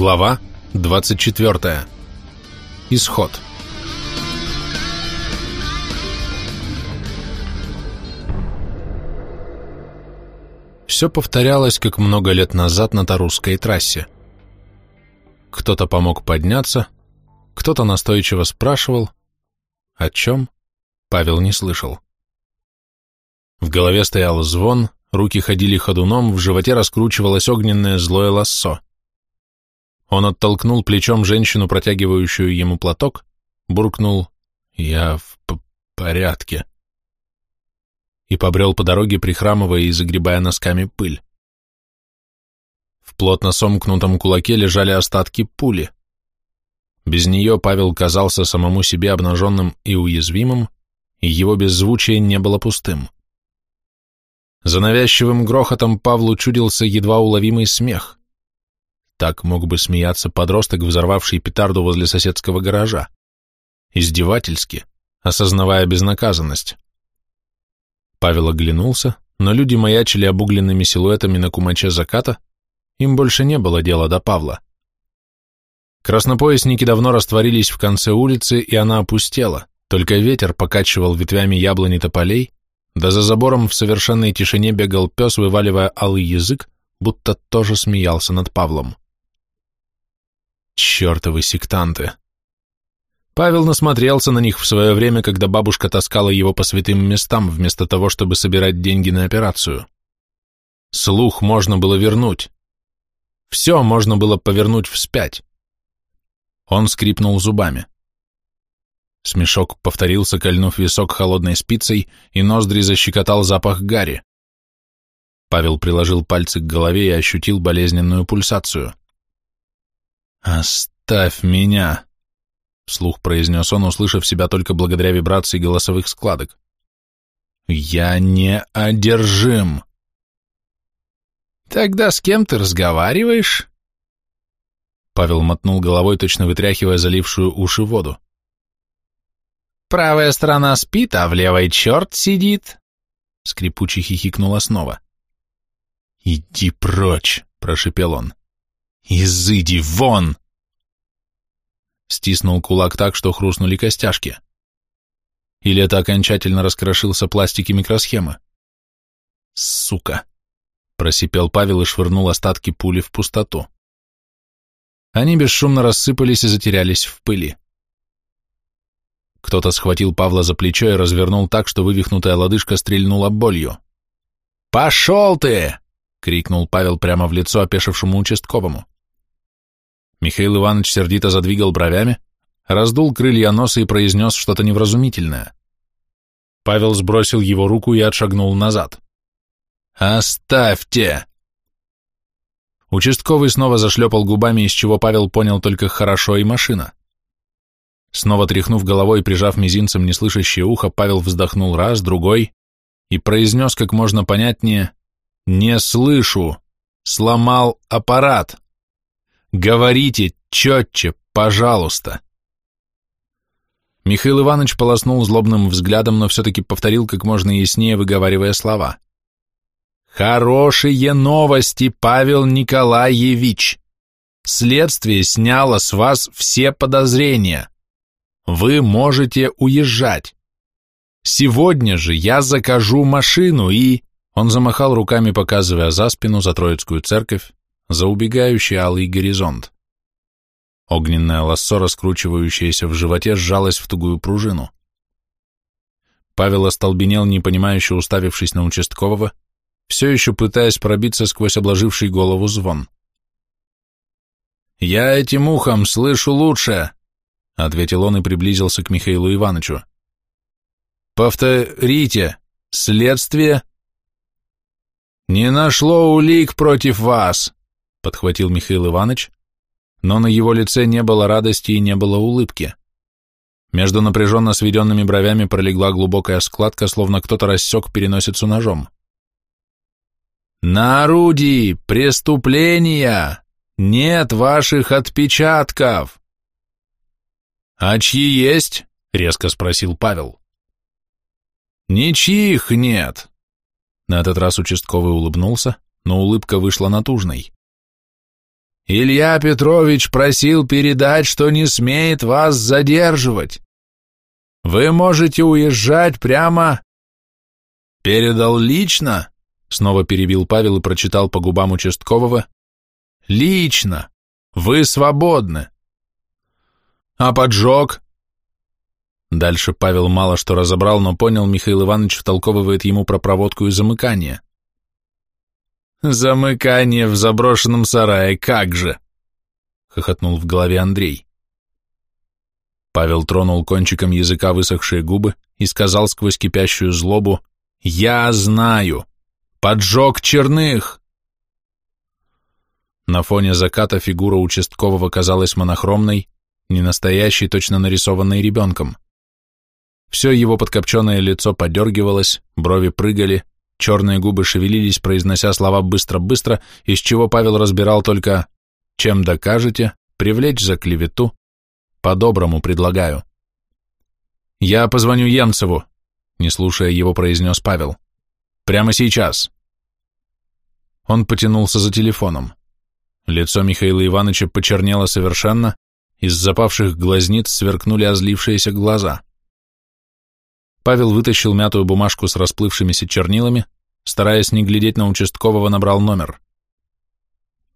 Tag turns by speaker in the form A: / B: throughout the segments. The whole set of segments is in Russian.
A: Глава 24. Исход. Все повторялось, как много лет назад на Тарусской трассе. Кто-то помог подняться, кто-то настойчиво спрашивал, о чем Павел не слышал. В голове стоял звон, руки ходили ходуном, в животе раскручивалось огненное злое лассо. Он оттолкнул плечом женщину, протягивающую ему платок, буркнул «Я в порядке» и побрел по дороге, прихрамывая и загребая носками пыль. В плотно сомкнутом кулаке лежали остатки пули. Без нее Павел казался самому себе обнаженным и уязвимым, и его беззвучие не было пустым. За навязчивым грохотом Павлу чудился едва уловимый смех. Так мог бы смеяться подросток, взорвавший петарду возле соседского гаража. Издевательски, осознавая безнаказанность. Павел оглянулся, но люди маячили обугленными силуэтами на кумаче заката, им больше не было дела до Павла. Краснопоясники давно растворились в конце улицы, и она опустела, только ветер покачивал ветвями яблони тополей, да за забором в совершенной тишине бегал пес, вываливая алый язык, будто тоже смеялся над Павлом. Чертовы сектанты. Павел насмотрелся на них в свое время, когда бабушка таскала его по святым местам, вместо того, чтобы собирать деньги на операцию. Слух можно было вернуть. Все можно было повернуть вспять. Он скрипнул зубами. Смешок повторился, кольнув висок холодной спицей, и ноздри защекотал запах гари. Павел приложил пальцы к голове и ощутил болезненную пульсацию. «Оставь меня!» — вслух произнес он, услышав себя только благодаря вибрации голосовых складок. «Я не одержим!» «Тогда с кем ты разговариваешь?» Павел мотнул головой, точно вытряхивая залившую уши воду. «Правая сторона спит, а в левой черт сидит!» Скрипуче хихикнула снова. «Иди прочь!» — прошепел он. «Изыди вон!» Стиснул кулак так, что хрустнули костяшки. Или это окончательно раскрошился пластики микросхемы? «Сука!» — просипел Павел и швырнул остатки пули в пустоту. Они бесшумно рассыпались и затерялись в пыли. Кто-то схватил Павла за плечо и развернул так, что вывихнутая лодыжка стрельнула болью. «Пошел ты!» — крикнул Павел прямо в лицо опешившему участковому. Михаил Иванович сердито задвигал бровями, раздул крылья носа и произнес что-то невразумительное. Павел сбросил его руку и отшагнул назад. «Оставьте!» Участковый снова зашлепал губами, из чего Павел понял только «хорошо» и «машина». Снова тряхнув головой и прижав мизинцем неслышащее ухо, Павел вздохнул раз, другой и произнес как можно понятнее «Не слышу! Сломал аппарат!» Говорите четче, пожалуйста. Михаил Иванович полоснул злобным взглядом, но все-таки повторил как можно яснее, выговаривая слова. «Хорошие новости, Павел Николаевич! Следствие сняло с вас все подозрения. Вы можете уезжать. Сегодня же я закажу машину и...» Он замахал руками, показывая за спину за Троицкую церковь, за убегающий алый горизонт. Огненное лассо, раскручивающееся в животе, сжалось в тугую пружину. Павел остолбенел, непонимающе уставившись на участкового, все еще пытаясь пробиться сквозь обложивший голову звон. «Я этим ухом слышу лучше», — ответил он и приблизился к Михаилу Ивановичу. «Повторите, следствие...» «Не нашло улик против вас», — подхватил Михаил Иванович, но на его лице не было радости и не было улыбки. Между напряженно сведенными бровями пролегла глубокая складка, словно кто-то рассек переносицу ножом. «На орудии преступления нет ваших отпечатков!» «А чьи есть?» — резко спросил Павел. «Ничьих нет!» На этот раз участковый улыбнулся, но улыбка вышла натужной.
B: Илья Петрович просил передать, что не смеет вас задерживать. Вы можете уезжать прямо... Передал лично? Снова перебил Павел и прочитал по губам участкового. Лично. Вы свободны. А поджог? Дальше Павел мало что разобрал, но понял, Михаил Иванович втолковывает ему про проводку и замыкание. «Замыкание в заброшенном сарае, как же!» — хохотнул в голове Андрей. Павел тронул кончиком языка высохшие губы и сказал сквозь кипящую злобу «Я знаю! Поджог черных!» На фоне заката фигура участкового казалась монохромной, ненастоящей, точно нарисованной ребенком. Все его подкопченное лицо подергивалось, брови прыгали, черные губы шевелились, произнося слова быстро-быстро, из чего Павел разбирал только «чем докажете», «привлечь за клевету», «по-доброму предлагаю». «Я позвоню Емцеву», — не слушая его, произнес Павел. «Прямо сейчас». Он потянулся за телефоном. Лицо Михаила Ивановича почернело совершенно, из запавших глазниц сверкнули озлившиеся глаза. Павел вытащил мятую бумажку с расплывшимися чернилами, стараясь не глядеть на участкового, набрал номер.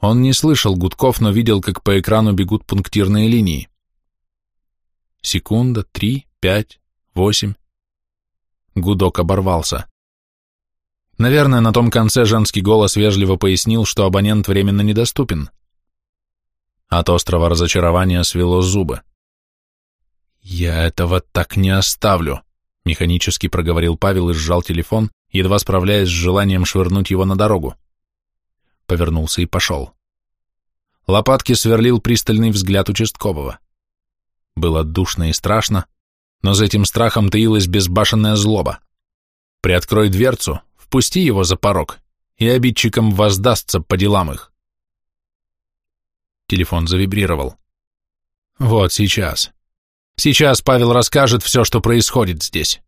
B: Он не слышал гудков, но видел, как по экрану бегут пунктирные линии. Секунда, три, пять, восемь. Гудок оборвался. Наверное, на том конце женский голос вежливо пояснил, что абонент временно недоступен. От острого разочарования свело зубы. «Я этого так не оставлю», Механически проговорил Павел и сжал телефон, едва справляясь с желанием швырнуть его на дорогу. Повернулся и пошел. Лопатки сверлил пристальный взгляд участкового. Было душно и страшно, но за этим страхом таилась безбашенная злоба. Приоткрой дверцу, впусти его за порог, и обидчикам воздастся по делам их. Телефон завибрировал. Вот сейчас. Сейчас Павел расскажет все, что происходит здесь.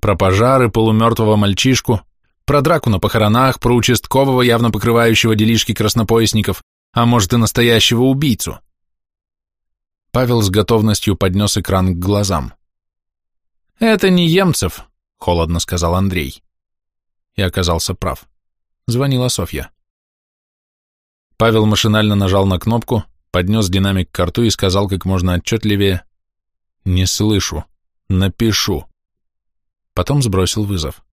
B: Про пожары, полумертвого мальчишку, про драку на похоронах, про участкового, явно покрывающего делишки краснопоясников, а может и настоящего убийцу. Павел с готовностью поднес экран к глазам. «Это не Емцев», — холодно сказал Андрей. И оказался прав. Звонила Софья. Павел машинально нажал на кнопку, поднес динамик к рту и сказал как можно отчетливее не слышу. Напишу. Потом сбросил вызов.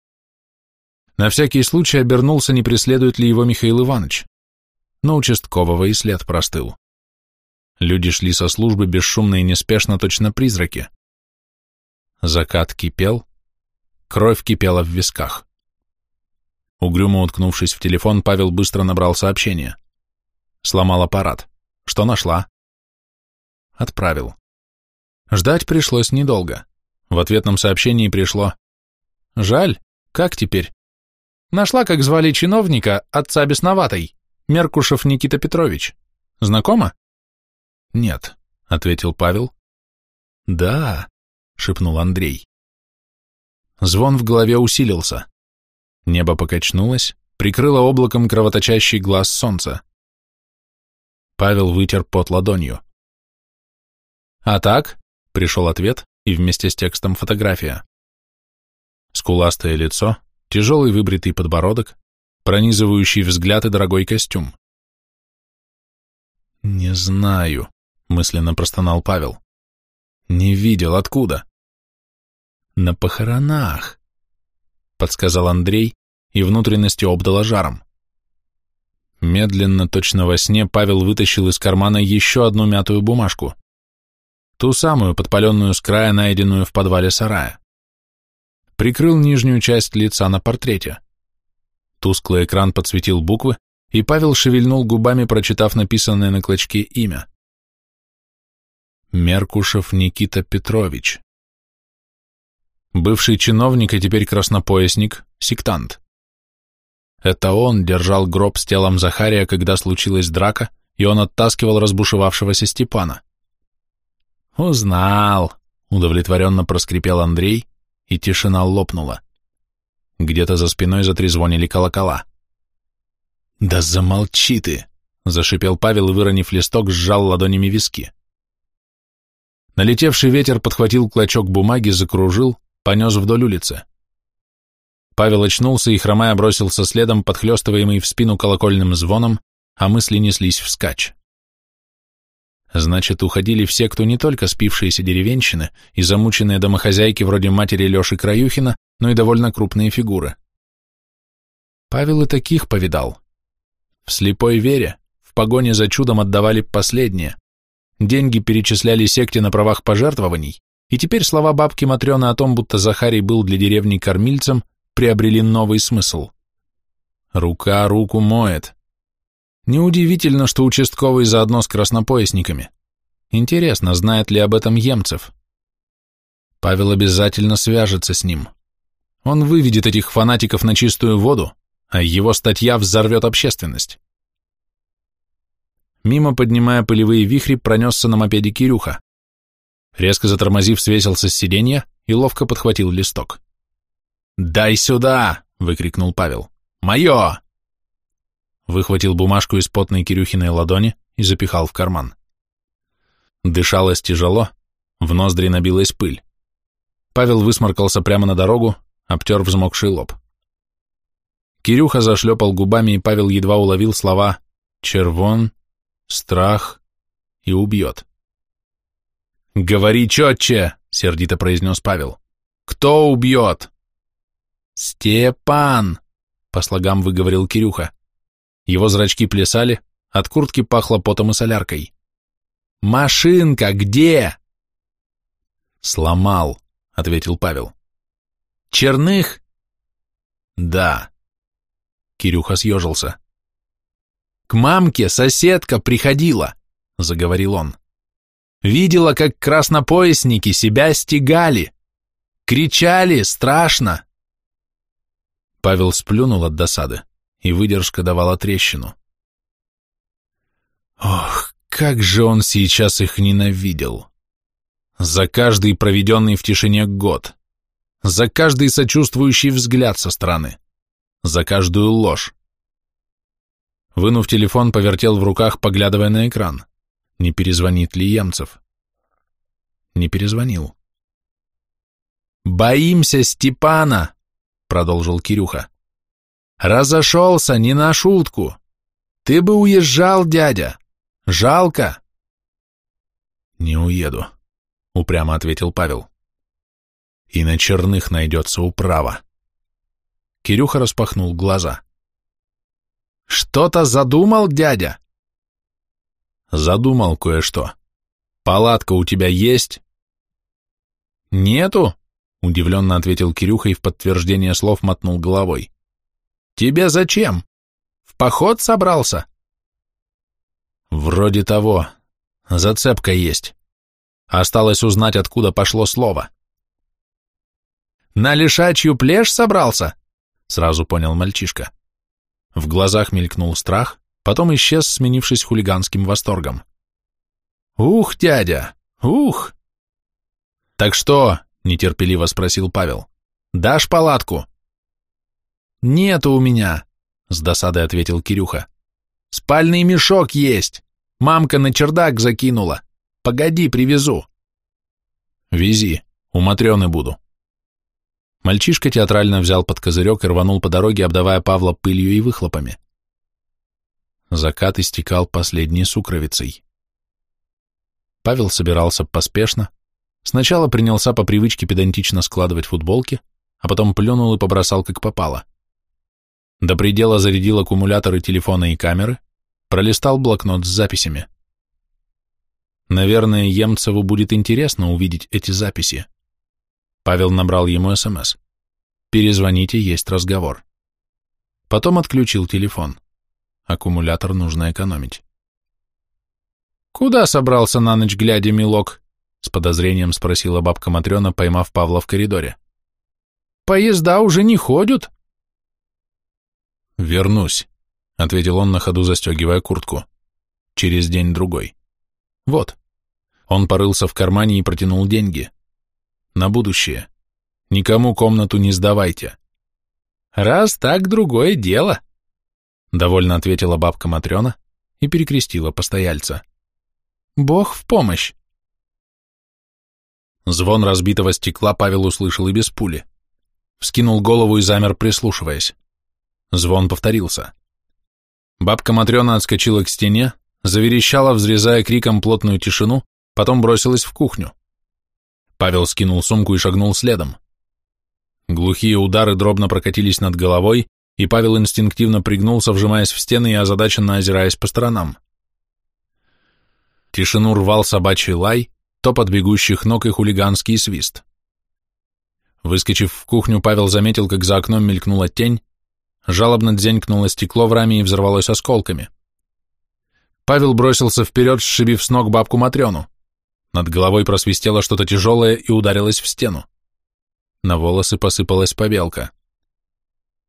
B: На всякий случай обернулся, не преследует ли его Михаил Иванович. Но участкового и след простыл. Люди шли со службы бесшумно и неспешно, точно призраки. Закат кипел, кровь кипела в висках. Угрюмо уткнувшись в телефон, Павел быстро набрал сообщение. Сломал аппарат. Что нашла? Отправил. Ждать пришлось недолго. В ответном сообщении пришло «Жаль, как теперь?» Нашла, как звали чиновника, отца бесноватой, Меркушев Никита Петрович. Знакомо? Нет, ответил Павел. Да, шепнул Андрей. Звон в голове усилился. Небо покачнулось, прикрыло облаком кровоточащий глаз солнца. Павел вытер пот ладонью. А так, Пришел ответ и вместе с текстом фотография. Скуластое лицо, тяжелый выбритый подбородок, пронизывающий взгляд и дорогой костюм. «Не знаю», — мысленно простонал Павел. «Не видел, откуда?» «На похоронах», — подсказал Андрей, и внутренности обдало жаром. Медленно, точно во сне, Павел вытащил из кармана еще одну мятую бумажку ту самую подпаленную с края, найденную в подвале сарая. Прикрыл нижнюю часть лица на портрете. Тусклый экран подсветил буквы, и Павел шевельнул губами, прочитав написанное на клочке имя. Меркушев Никита Петрович. Бывший чиновник, и теперь краснопоясник, сектант. Это он держал гроб с телом Захария, когда случилась драка, и он оттаскивал разбушевавшегося Степана. «Узнал», — удовлетворенно проскрипел Андрей, и тишина лопнула. Где-то за спиной затрезвонили колокола. «Да замолчи ты!»
A: — зашипел Павел выронив листок, сжал ладонями виски. Налетевший ветер подхватил клочок бумаги, закружил, понес вдоль улицы. Павел очнулся и, хромая, бросился следом, подхлестываемый в спину колокольным звоном, а мысли неслись вскачь. Значит, уходили все, кто не только спившиеся деревенщины и замученные домохозяйки вроде матери Леши Краюхина, но и довольно крупные фигуры. Павел и таких повидал. В слепой вере, в погоне за чудом отдавали последнее. Деньги перечисляли секте на правах пожертвований, и теперь слова бабки Матрёны о том, будто Захарий был для деревни кормильцем, приобрели новый смысл. Рука руку моет. Неудивительно, что участковый заодно с краснопоясниками. Интересно, знает ли об этом Емцев? Павел обязательно свяжется с ним. Он выведет этих фанатиков на чистую воду, а его статья взорвет общественность. Мимо, поднимая пылевые вихри, пронесся на мопеде Кирюха. Резко затормозив, свесился с сиденья и ловко подхватил листок. «Дай сюда!» — выкрикнул Павел. «Мое!» Выхватил бумажку из потной Кирюхиной ладони и запихал в карман. Дышалось тяжело, в ноздри набилась пыль. Павел высморкался прямо на дорогу, обтер взмокший лоб. Кирюха зашлепал губами, и Павел едва уловил слова «червон», «страх» и «убьет». «Говори четче!» — сердито произнес Павел. «Кто убьет?» «Степан!» — по слогам выговорил Кирюха. Его зрачки плясали, от куртки пахло потом и соляркой. «Машинка где?» «Сломал», — ответил Павел. «Черных?» «Да». Кирюха съежился. «К мамке соседка приходила», — заговорил он. «Видела, как краснопоясники себя стегали. Кричали страшно». Павел сплюнул от досады, и выдержка давала трещину. Ох, как же он сейчас их ненавидел. За каждый проведенный в тишине год, за каждый сочувствующий взгляд со стороны, за каждую ложь. Вынув телефон, повертел в руках, поглядывая на экран. Не перезвонит ли Емцев? Не перезвонил. «Боимся Степана!» — продолжил Кирюха. «Разошелся не на шутку. Ты бы уезжал, дядя. Жалко!» «Не уеду», — упрямо ответил Павел. «И на черных найдется управа». Кирюха распахнул глаза. «Что-то задумал, дядя?» «Задумал кое-что. Палатка у тебя есть?» «Нету», — удивленно ответил Кирюха и в подтверждение слов мотнул головой. «Тебе зачем? В поход собрался?» Вроде того. Зацепка есть. Осталось узнать, откуда пошло слово. На лишачью плешь собрался? Сразу понял мальчишка. В глазах мелькнул страх, потом исчез, сменившись хулиганским восторгом. «Ух, дядя! Ух!» «Так что?» — нетерпеливо спросил Павел. «Дашь палатку?» «Нету у меня», — с досадой ответил Кирюха. Спальный мешок есть. Мамка на чердак закинула. Погоди, привезу. Вези, у буду. Мальчишка театрально взял под козырек и рванул по дороге, обдавая Павла пылью и выхлопами. Закат истекал последней сукровицей. Павел собирался поспешно. Сначала принялся по привычке педантично складывать футболки, а потом плюнул и побросал как попало. До предела зарядил аккумуляторы телефона и камеры, пролистал блокнот с записями. Наверное, Емцеву будет интересно увидеть эти записи. Павел набрал ему СМС. «Перезвоните, есть разговор». Потом отключил телефон. Аккумулятор нужно экономить. «Куда собрался на ночь глядя, милок?» С подозрением спросила бабка Матрена, поймав Павла в коридоре. «Поезда уже не ходят?» «Вернусь», — ответил он на ходу, застегивая куртку. «Через день-другой. Вот». Он порылся в кармане и протянул деньги. «На будущее. Никому комнату не сдавайте». «Раз так, другое дело», — довольно ответила бабка Матрена, и перекрестила постояльца. «Бог в помощь!» Звон разбитого стекла Павел услышал и без пули. Вскинул голову и замер, прислушиваясь. Звон повторился. Бабка Матрена отскочила к стене, заверещала, взрезая криком плотную тишину, потом бросилась в кухню. Павел скинул сумку и шагнул следом. Глухие удары дробно прокатились над головой, и Павел инстинктивно пригнулся, вжимаясь в стены и озадаченно озираясь по сторонам. Тишину рвал собачий лай, топот бегущих ног и хулиганский свист. Выскочив в кухню, Павел заметил, как за окном мелькнула тень, жалобно дзенькнуло стекло в раме и взорвалось осколками. Павел бросился вперед, сшибив с ног бабку Матрёну. Над головой просвистело что-то тяжелое и ударилось в стену. На волосы посыпалась побелка.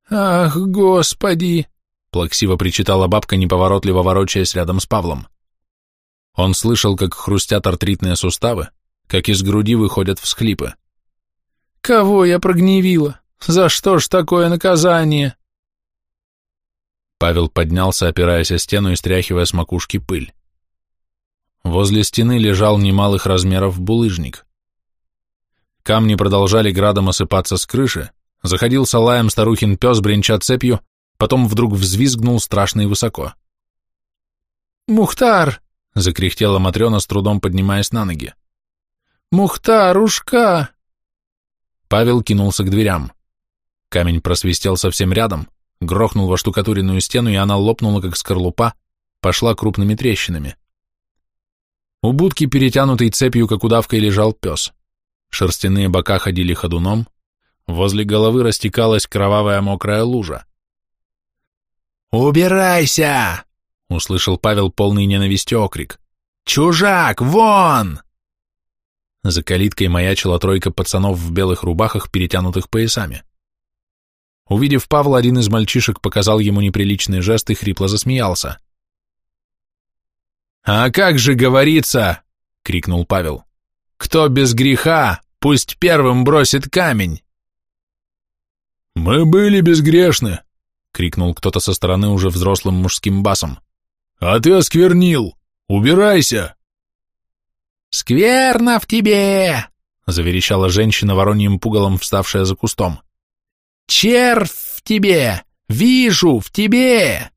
A: «Ах, господи!» — плаксиво причитала бабка, неповоротливо ворочаясь рядом с Павлом. Он слышал, как хрустят артритные суставы, как из груди выходят всхлипы. «Кого я прогневила? За что ж такое наказание?» Павел поднялся, опираясь о стену и стряхивая с макушки пыль. Возле стены лежал немалых размеров булыжник. Камни продолжали градом осыпаться с крыши, заходился лаем старухин пес, бренча цепью, потом вдруг взвизгнул страшно и высоко. «Мухтар!» закряхтела Матрена, с трудом поднимаясь на ноги. «Мухтар, ушка!» Павел кинулся к дверям. Камень просвистел совсем рядом, грохнул во штукатуренную стену, и она лопнула, как скорлупа, пошла крупными трещинами. У будки, перетянутой цепью, как удавкой, лежал пес. Шерстяные бока ходили ходуном, возле головы растекалась кровавая мокрая лужа. «Убирайся!» — услышал Павел полный ненависти окрик. «Чужак, вон!» За калиткой маячила тройка пацанов в белых рубахах, перетянутых поясами. Увидев Павла, один из мальчишек показал ему неприличный жест и хрипло засмеялся. «А как же говорится!» — крикнул Павел. «Кто без греха, пусть первым бросит камень!» «Мы были безгрешны!» — крикнул кто-то со стороны уже взрослым мужским басом. «А ты осквернил! Убирайся!» «Скверно в тебе!» — заверещала женщина вороньим пугалом, вставшая за кустом. «Червь в тебе! Вижу в тебе!»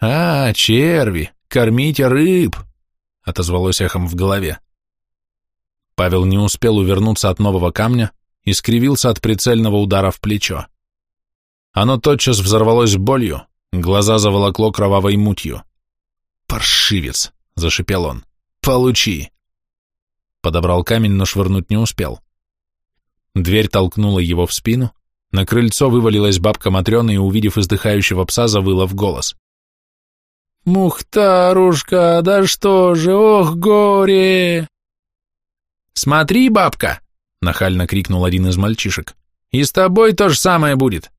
A: «А, черви! Кормите рыб!» — отозвалось эхом в голове. Павел не успел увернуться от нового камня и скривился от прицельного удара в плечо. Оно тотчас взорвалось болью, Глаза заволокло кровавой мутью. «Паршивец!» — зашипел он. «Получи!» Подобрал камень, но швырнуть не успел. Дверь толкнула его в спину, на крыльцо вывалилась бабка Матрена и, увидев издыхающего пса, завыла в голос. «Мухтарушка, да что же, ох, горе!» «Смотри, бабка!» — нахально крикнул один из мальчишек. «И с тобой то же самое будет.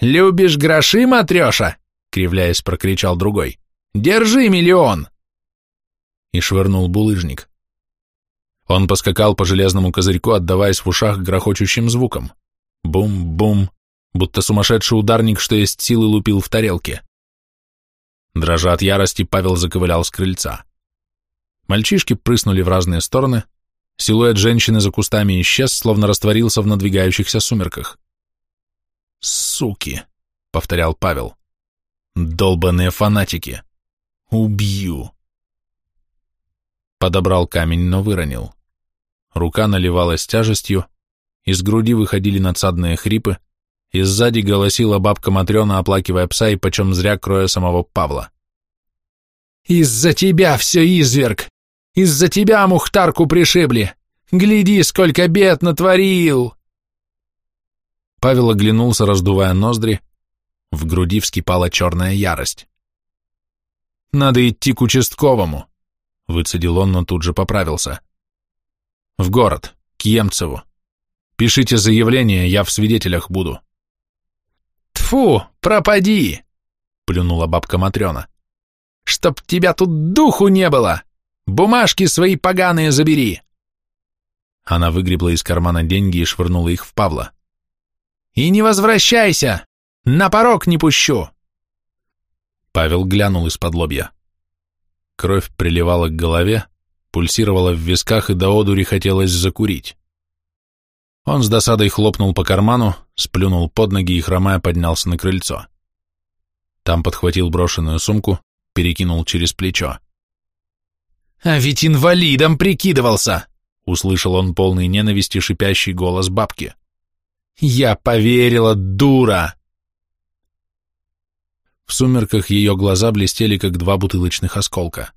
A: «Любишь гроши, матреша?» — кривляясь, прокричал другой. «Держи миллион!» И швырнул булыжник. Он поскакал по железному козырьку, отдаваясь в ушах грохочущим звуком. Бум-бум, будто сумасшедший ударник, что есть силы, лупил в тарелке. Дрожа от ярости, Павел заковылял с крыльца. Мальчишки прыснули в разные стороны, силуэт женщины за кустами исчез, словно растворился в надвигающихся сумерках. «Суки!» — повторял Павел. «Долбанные фанатики! Убью!» Подобрал камень, но выронил. Рука наливалась тяжестью, из груди выходили надсадные хрипы, и сзади голосила бабка Матрена, оплакивая пса и почем зря кроя самого Павла. «Из-за тебя все изверг! Из-за тебя Мухтарку пришибли! Гляди, сколько бед натворил!» Павел оглянулся, раздувая ноздри. В груди вскипала черная ярость. «Надо идти к участковому», — выцедил он, но тут же поправился. «В город, к Емцеву. Пишите заявление, я в свидетелях буду». «Тфу, пропади!» — плюнула бабка Матрена. «Чтоб тебя тут духу не было! Бумажки свои поганые забери!» Она выгребла из кармана деньги и швырнула их в Павла. И не возвращайся! На порог не пущу!» Павел глянул из-под лобья. Кровь приливала к голове, пульсировала в висках, и до одури хотелось закурить. Он с досадой хлопнул по карману, сплюнул под ноги и, хромая, поднялся на крыльцо. Там подхватил брошенную сумку, перекинул через плечо.
B: «А ведь инвалидом прикидывался!»
A: — услышал он полный ненависти шипящий голос бабки.
B: «Я поверила, дура!»
A: В сумерках ее глаза блестели, как два бутылочных осколка.